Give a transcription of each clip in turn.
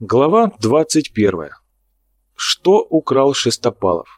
Глава 21. Что украл Шестопалов?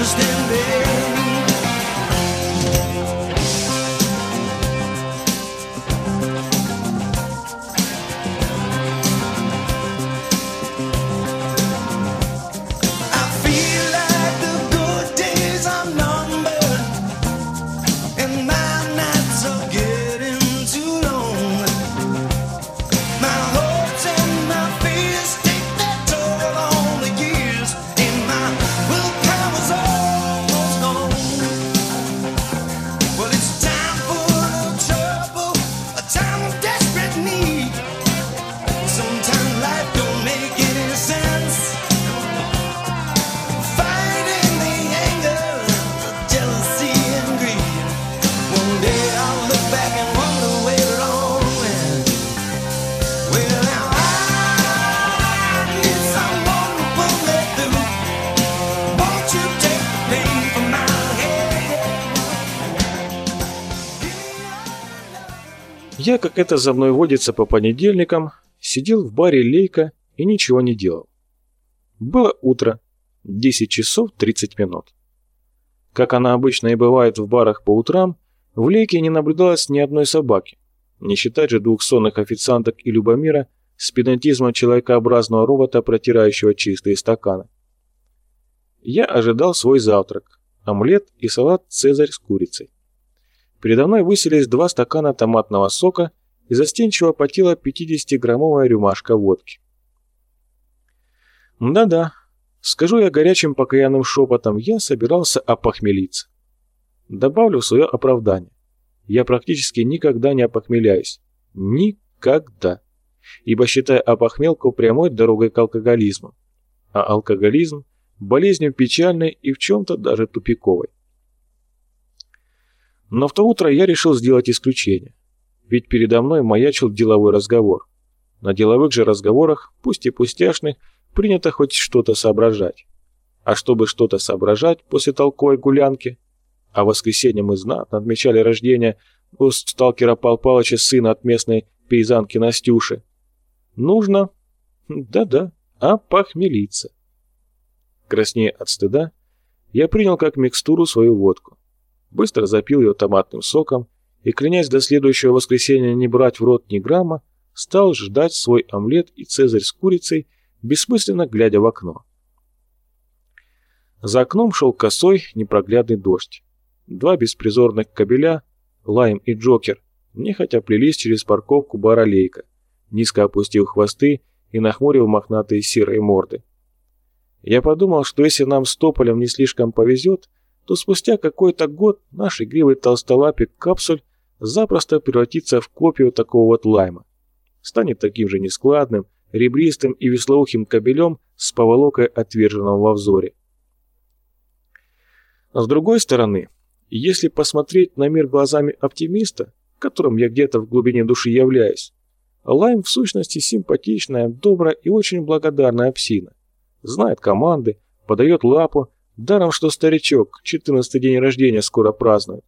understand me. Я, как это за мной водится по понедельникам, сидел в баре Лейка и ничего не делал. Было утро, 10 часов 30 минут. Как она обычно и бывает в барах по утрам, в Лейке не наблюдалось ни одной собаки, не считать же двух сонных официанток и Любомира с педантизмом человекообразного робота, протирающего чистые стаканы. Я ожидал свой завтрак – омлет и салат «Цезарь» с курицей. Передо мной высились два стакана томатного сока и застенчиво потела 50-граммовая рюмашка водки. Да-да, скажу я горячим покаянным шепотом, я собирался опохмелиться. Добавлю свое оправдание. Я практически никогда не опохмеляюсь. Никогда. Ибо считаю опохмелку прямой дорогой к алкоголизму. А алкоголизм – болезнью печальной и в чем-то даже тупиковой. Но в то утро я решил сделать исключение. Ведь передо мной маячил деловой разговор. На деловых же разговорах, пусть и пустяшных, принято хоть что-то соображать. А чтобы что-то соображать после толковой гулянки, а в воскресенье мы знатно отмечали рождение у сталкера Пал Палыча сына от местной пейзанки Настюши, нужно, да-да, опохмелиться. Краснее от стыда, я принял как микстуру свою водку. Быстро запил ее томатным соком и, клянясь до следующего воскресенья не брать в рот ни грамма, стал ждать свой омлет и цезарь с курицей, бессмысленно глядя в окно. За окном шел косой, непроглядный дождь. Два беспризорных кобеля, Лайм и Джокер, нехотя плелись через парковку бара Лейка, низко опустив хвосты и нахмурив мохнатые серые морды. Я подумал, что если нам с Тополем не слишком повезет, то спустя какой-то год наш игривый толстолапик капсуль запросто превратится в копию такого вот лайма. Станет таким же нескладным, ребристым и веслоухим кобелем с поволокой отверженного во взоре. А с другой стороны, если посмотреть на мир глазами оптимиста, которым я где-то в глубине души являюсь, Лайм в сущности симпатичная, добрая и очень благодарная псина. Знает команды, подает лапу, даром что старичок, 14 день рождения скоро празднует.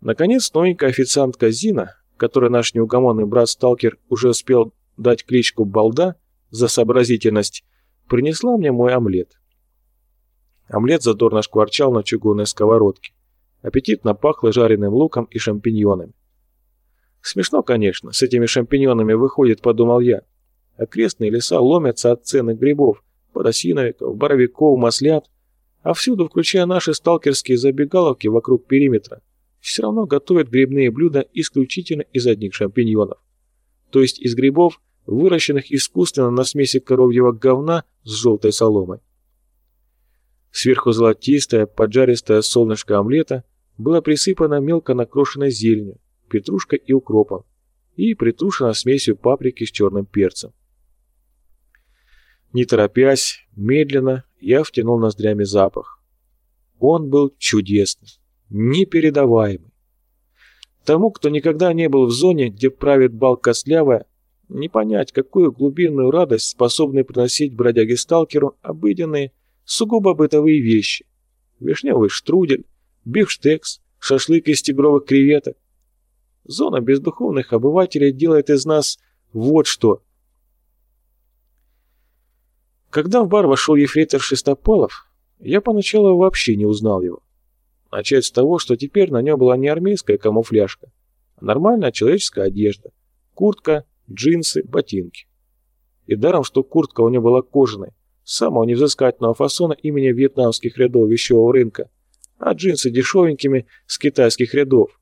Наконец, новенькая официантка Зина, которой наш неугомонный брат-сталкер уже успел дать кличку Балда за сообразительность, принесла мне мой омлет. Омлет задорно шкварчал на чугунной сковородке. Аппетитно пахло жареным луком и шампиньонами. Смешно, конечно, с этими шампиньонами выходит, подумал я. Окрестные леса ломятся от ценных грибов, подосиновиков, боровиков, маслят, а всюду, включая наши сталкерские забегаловки вокруг периметра, все равно готовят грибные блюда исключительно из одних шампиньонов. То есть из грибов, выращенных искусственно на смеси коровьего говна с желтой соломой. Сверху золотистое, поджаристое солнышко омлета было присыпано мелко накрошенной зеленью, петрушкой и укропом, и притрушено смесью паприки с черным перцем. Не торопясь, медленно, я втянул ноздрями запах. Он был чудесный, непередаваемый. Тому, кто никогда не был в зоне, где правит бал костлявая, не понять, какую глубинную радость способны приносить бродяге-сталкеру обыденные, сугубо бытовые вещи. Вишневый штрудель, бифштекс, шашлык из тигровых креветок, Зона бездуховных обывателей делает из нас вот что. Когда в бар вошел ефрейтор Шестопалов, я поначалу вообще не узнал его. Начать с того, что теперь на нем была не армейская камуфляжка, а нормальная человеческая одежда. Куртка, джинсы, ботинки. И даром, что куртка у него была кожаной, самого невзыскательного фасона имени вьетнамских рядов вещевого рынка, а джинсы дешевенькими с китайских рядов.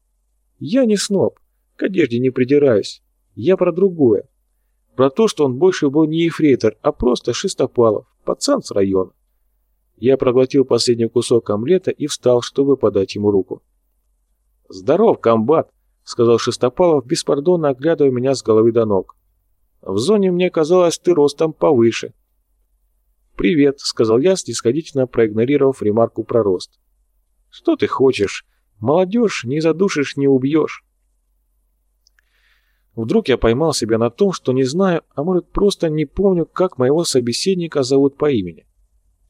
Я не сноб, к одежде не придираюсь. Я про другое. Про то, что он больше был не ефрейтор, а просто Шестопалов, пацан с района. Я проглотил последний кусок омлета и встал, чтобы подать ему руку. «Здоров, комбат!» — сказал Шестопалов, беспардонно оглядывая меня с головы до ног. «В зоне мне казалось, ты ростом повыше». «Привет», — сказал я, снисходительно проигнорировав ремарку про рост. «Что ты хочешь? Молодежь не задушишь, не убьешь. Вдруг я поймал себя на том, что не знаю, а может просто не помню, как моего собеседника зовут по имени.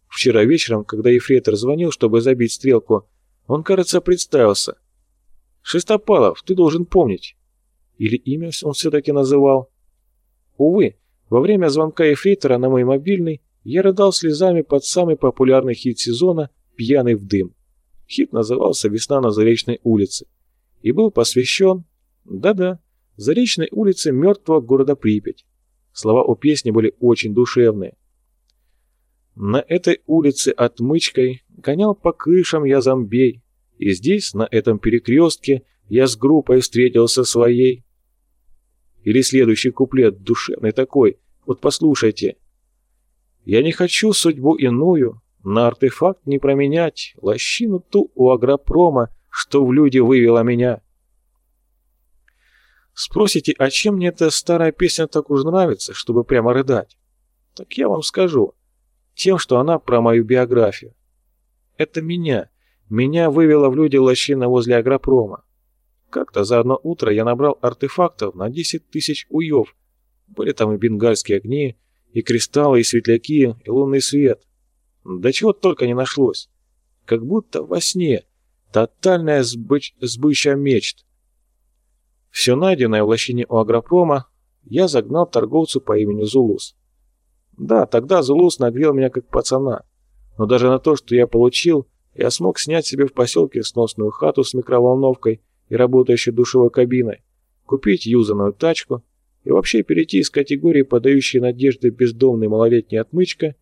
Вчера вечером, когда Ефрейтор звонил, чтобы забить стрелку, он, кажется, представился. «Шестопалов, ты должен помнить». Или имя он все-таки называл. Увы, во время звонка Ефрейтора на мой мобильный я рыдал слезами под самый популярный хит сезона «Пьяный в дым». Хит назывался «Весна на Заречной улице» и был посвящен, да-да, Заречной улице мертвого города Припять. Слова у песни были очень душевные. На этой улице отмычкой гонял по крышам я зомбей, и здесь, на этом перекрестке, я с группой встретился своей. Или следующий куплет, душевный такой, вот послушайте. Я не хочу судьбу иную, на артефакт не променять лощину ту у агропрома, что в люди вывела меня. Спросите, а чем мне эта старая песня так уж нравится, чтобы прямо рыдать? Так я вам скажу. Тем, что она про мою биографию. Это меня. Меня вывела в люди лощина возле агропрома. Как-то за одно утро я набрал артефактов на 10 тысяч уев. Были там и бенгальские огни, и кристаллы, и светляки, и лунный свет. Да чего только не нашлось. Как будто во сне. Тотальная сбыч... сбыча мечт. Все найденное в лощине у агропрома я загнал торговцу по имени Зулус. Да, тогда Зулус нагрел меня как пацана, но даже на то, что я получил, я смог снять себе в поселке сносную хату с микроволновкой и работающей душевой кабиной, купить юзанную тачку и вообще перейти из категории подающей надежды бездомный малолетний отмычка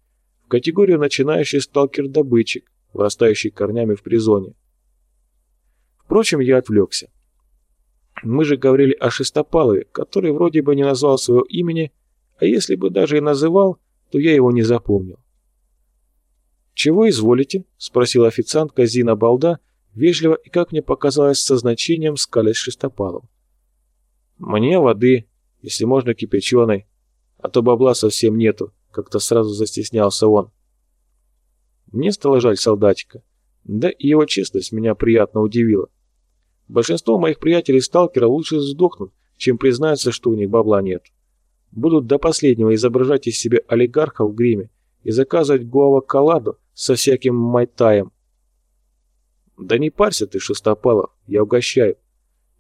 в категорию начинающий сталкер-добытчик, вырастающий корнями в призоне. Впрочем, я отвлекся. Мы же говорили о Шестопалове, который вроде бы не назвал своего имени, а если бы даже и называл, то я его не запомнил. «Чего изволите?» — спросила официантка Зина Балда, вежливо и, как мне показалось, со значением скалясь Шестопалов. «Мне воды, если можно кипяченой. а то бабла совсем нету, как-то сразу застеснялся он. Мне стало жаль солдатика, да и его честность меня приятно удивила. Большинство моих приятелей-сталкеров лучше сдохнут, чем признаются, что у них бабла нет. Будут до последнего изображать из себя олигарха в гриме и заказывать гуава-коладу со всяким майтаем. Да не парься ты, Шестопалов, я угощаю.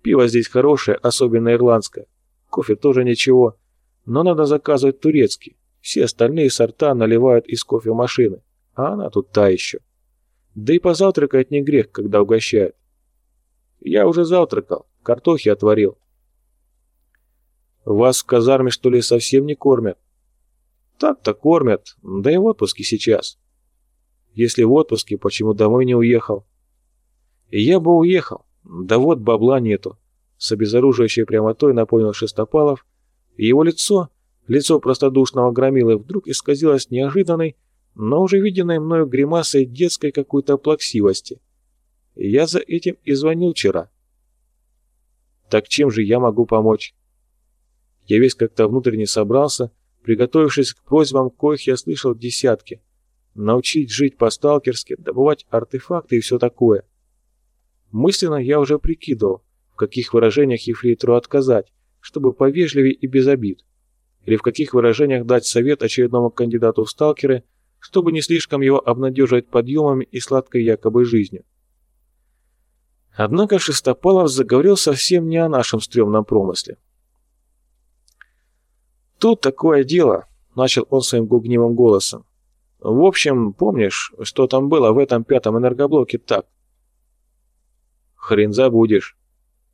Пиво здесь хорошее, особенно ирландское. Кофе тоже ничего, но надо заказывать турецкий. Все остальные сорта наливают из кофемашины, а она тут та еще. Да и позавтракать не грех, когда угощают. Я уже завтракал, картохи отварил. Вас в казарме, что ли, совсем не кормят? Так-то кормят, да и в отпуске сейчас. Если в отпуске, почему домой не уехал? Я бы уехал, да вот бабла нету. С обезоруживающей прямотой напомнил Шестопалов, и его лицо, лицо простодушного громилы, вдруг исказилось неожиданной, но уже виденной мною гримасой детской какой-то плаксивости. Я за этим и звонил вчера. Так чем же я могу помочь? Я весь как-то внутренне собрался, приготовившись к просьбам, коих я слышал десятки. Научить жить по-сталкерски, добывать артефакты и все такое. Мысленно я уже прикидывал, в каких выражениях Ефрейтору отказать, чтобы повежливее и без обид, или в каких выражениях дать совет очередному кандидату в сталкеры, чтобы не слишком его обнадеживать подъемами и сладкой якобы жизнью. Однако Шестопалов заговорил совсем не о нашем стрёмном промысле. «Тут такое дело», — начал он своим гугнивым голосом. «В общем, помнишь, что там было в этом пятом энергоблоке так?» «Хрен забудешь.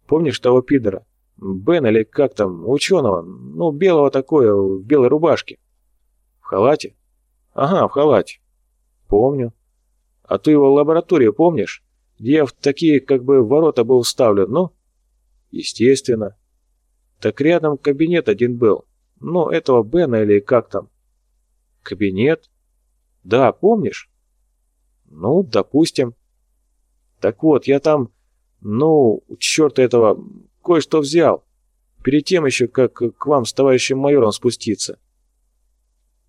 Помнишь того пидора? Бен или как там, ученого, ну, белого такое, в белой рубашке?» «В халате?» «Ага, в халате. Помню. А ты его лабораторию помнишь? Я в такие, как бы, ворота был вставлен, ну?» «Естественно. Так рядом кабинет один был. Ну, этого Бена или как там?» «Кабинет? Да, помнишь?» «Ну, допустим. Так вот, я там, ну, черт этого, кое-что взял. Перед тем еще, как к вам с товарищем майором спуститься».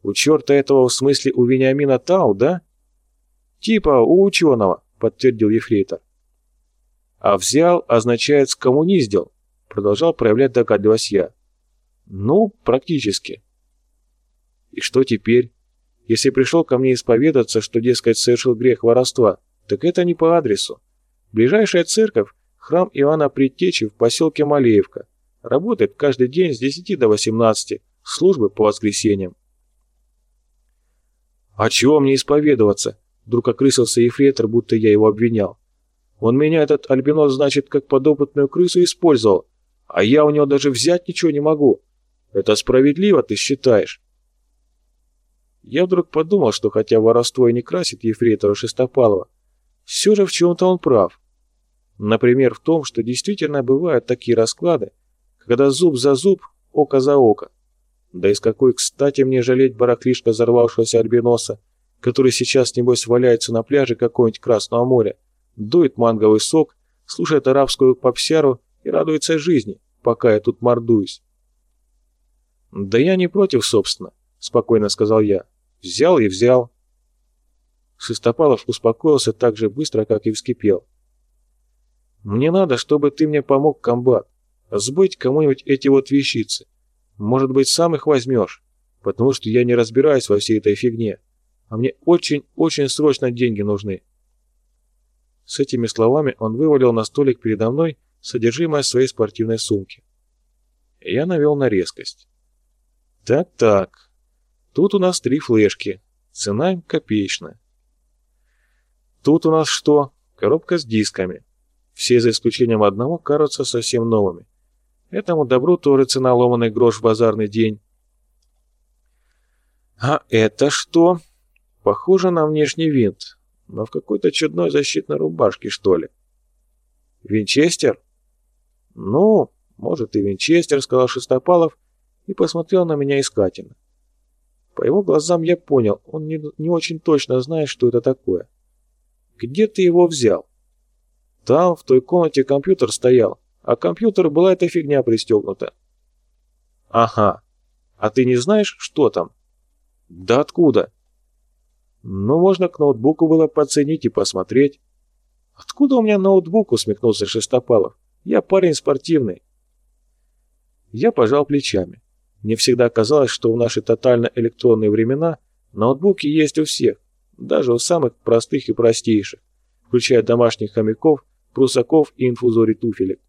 «У черта этого, в смысле, у Вениамина Тау, да?» «Типа у ученого», — подтвердил Ефрейтор. «А взял означает скоммуниздил», — продолжал проявлять догадливость я. «Ну, практически». «И что теперь? Если пришел ко мне исповедаться, что, дескать, совершил грех воровства, так это не по адресу. Ближайшая церковь — храм Иоанна Предтечи в поселке Малеевка. Работает каждый день с 10 до 18, службы по воскресеньям. «А чего мне исповедоваться?» Вдруг окрысился ефрейтор, будто я его обвинял. «Он меня, этот альбинос, значит, как подопытную крысу использовал, а я у него даже взять ничего не могу. Это справедливо, ты считаешь?» Я вдруг подумал, что хотя воровство и не красит ефрейтора Шестопалова, все же в чем-то он прав. Например, в том, что действительно бывают такие расклады, когда зуб за зуб, око за око. Да и с какой кстати мне жалеть барахлишко взорвавшегося альбиноса, который сейчас, небось, валяется на пляже какого-нибудь Красного моря, дует манговый сок, слушает арабскую попсяру и радуется жизни, пока я тут мордуюсь. «Да я не против, собственно», — спокойно сказал я. «Взял и взял». Шестопалов успокоился так же быстро, как и вскипел. «Мне надо, чтобы ты мне помог, комбат, сбыть кому-нибудь эти вот вещицы. Может быть, сам их возьмешь, потому что я не разбираюсь во всей этой фигне, а мне очень-очень срочно деньги нужны». С этими словами он вывалил на столик передо мной содержимое своей спортивной сумки. Я навел на резкость. «Так-так, тут у нас три флешки, цена им копеечная. Тут у нас что? Коробка с дисками. Все за исключением одного кажутся совсем новыми. Этому добру тоже цена ломаный грош в базарный день. А это что? Похоже на внешний винт, но в какой-то чудной защитной рубашке, что ли. Винчестер? Ну, может и Винчестер, сказал Шестопалов и посмотрел на меня искательно. По его глазам я понял, он не, не очень точно знает, что это такое. Где ты его взял? Там, в той комнате компьютер стоял а компьютер была эта фигня пристегнута. Ага. А ты не знаешь, что там? Да откуда? Ну, можно к ноутбуку было подценить и посмотреть. Откуда у меня ноутбук, усмехнулся Шестопалов. Я парень спортивный. Я пожал плечами. Мне всегда казалось, что в наши тотально электронные времена ноутбуки есть у всех, даже у самых простых и простейших, включая домашних хомяков, прусаков и инфузорий туфелек.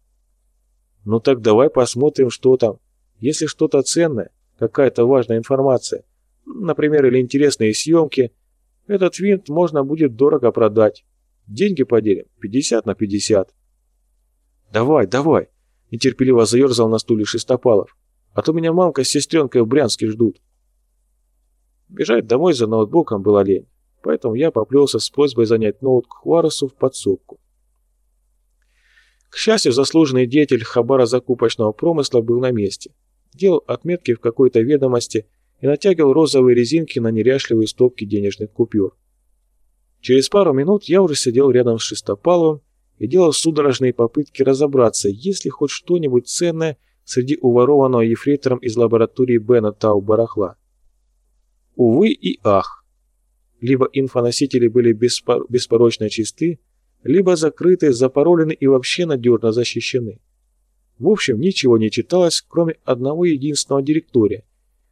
Ну так давай посмотрим, что там. Если что-то ценное, какая-то важная информация, например, или интересные съемки, этот винт можно будет дорого продать. Деньги поделим, 50 на 50. Давай, давай, нетерпеливо заерзал на стуле Шестопалов. А то меня мамка с сестренкой в Брянске ждут. Бежать домой за ноутбуком было лень, поэтому я поплелся с просьбой занять ноут к Хуаресу в подсобку. К счастью, заслуженный деятель хабара-закупочного промысла был на месте. Делал отметки в какой-то ведомости и натягивал розовые резинки на неряшливые стопки денежных купюр. Через пару минут я уже сидел рядом с Шестопаловым и делал судорожные попытки разобраться, есть ли хоть что-нибудь ценное среди уворованного ефрейтором из лаборатории Бена Тау барахла. Увы и ах. Либо инфоносители были беспор беспорочно чисты, либо закрыты, запаролены и вообще надежно защищены. В общем, ничего не читалось, кроме одного единственного директория,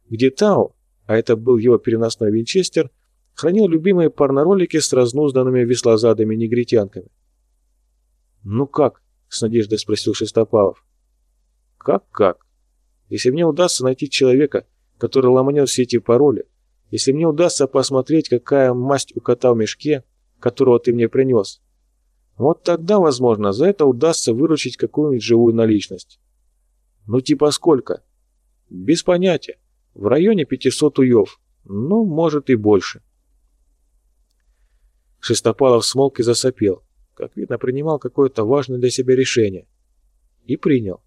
где Тау, а это был его переносной винчестер, хранил любимые порноролики с разнузданными веслозадыми негритянками. «Ну как?» — с надеждой спросил Шестопалов. «Как-как? Если мне удастся найти человека, который ломанет все эти пароли, если мне удастся посмотреть, какая масть у кота в мешке, которого ты мне принес, вот тогда, возможно, за это удастся выручить какую-нибудь живую наличность. Ну типа сколько? Без понятия. В районе 500 уев. Ну, может и больше. Шестопалов смолк и засопел. Как видно, принимал какое-то важное для себя решение. И принял.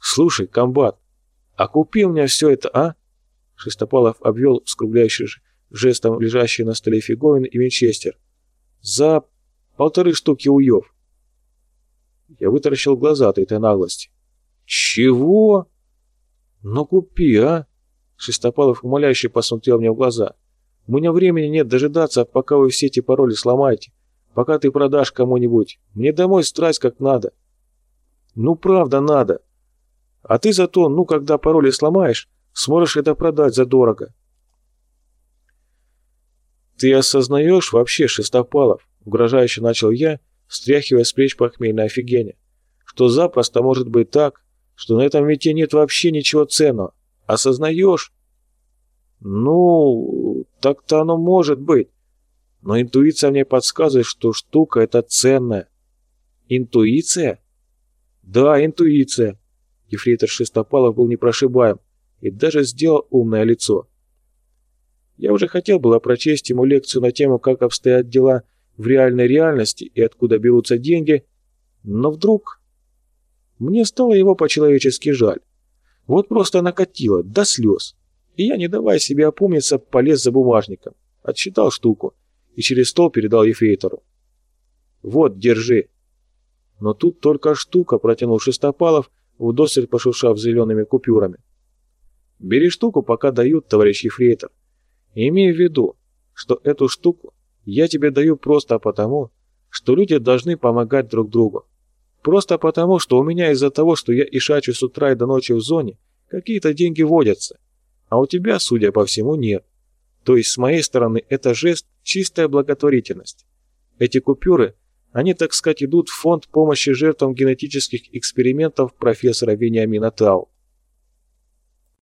«Слушай, комбат, а купи меня все это, а?» Шестопалов обвел скругляющий жестом лежащий на столе фиговин и винчестер. «За Полторы штуки уев. Я вытаращил глаза от этой наглости. Чего? Ну купи, а? Шестопалов умоляюще посмотрел мне в глаза. У меня времени нет дожидаться, пока вы все эти пароли сломаете. Пока ты продашь кому-нибудь. Мне домой страсть как надо. Ну правда надо. А ты зато, ну когда пароли сломаешь, сможешь это продать задорого. Ты осознаешь вообще, Шестопалов, Угрожающе начал я, стряхивая с плеч похмельное офигение. Что запросто может быть так, что на этом вите нет вообще ничего ценного. Осознаешь? Ну, так-то оно может быть. Но интуиция мне подсказывает, что штука эта ценная. Интуиция? Да, интуиция. Ефрейтор Шестопалов был непрошибаем и даже сделал умное лицо. Я уже хотел было прочесть ему лекцию на тему, как обстоят дела в реальной реальности и откуда берутся деньги, но вдруг мне стало его по-человечески жаль. Вот просто накатило, до слез. И я, не давая себе опомниться, полез за бумажником, отсчитал штуку и через стол передал ефрейтору. «Вот, держи». Но тут только штука, протянул Шестопалов, вдосталь пошуршав зелеными купюрами. «Бери штуку, пока дают, товарищ ефрейтор. И имей в виду, что эту штуку я тебе даю просто потому, что люди должны помогать друг другу. Просто потому, что у меня из-за того, что я ишачу с утра и до ночи в зоне, какие-то деньги водятся, а у тебя, судя по всему, нет. То есть, с моей стороны, это жест – чистая благотворительность. Эти купюры, они, так сказать, идут в фонд помощи жертвам генетических экспериментов профессора Вениамина Тау.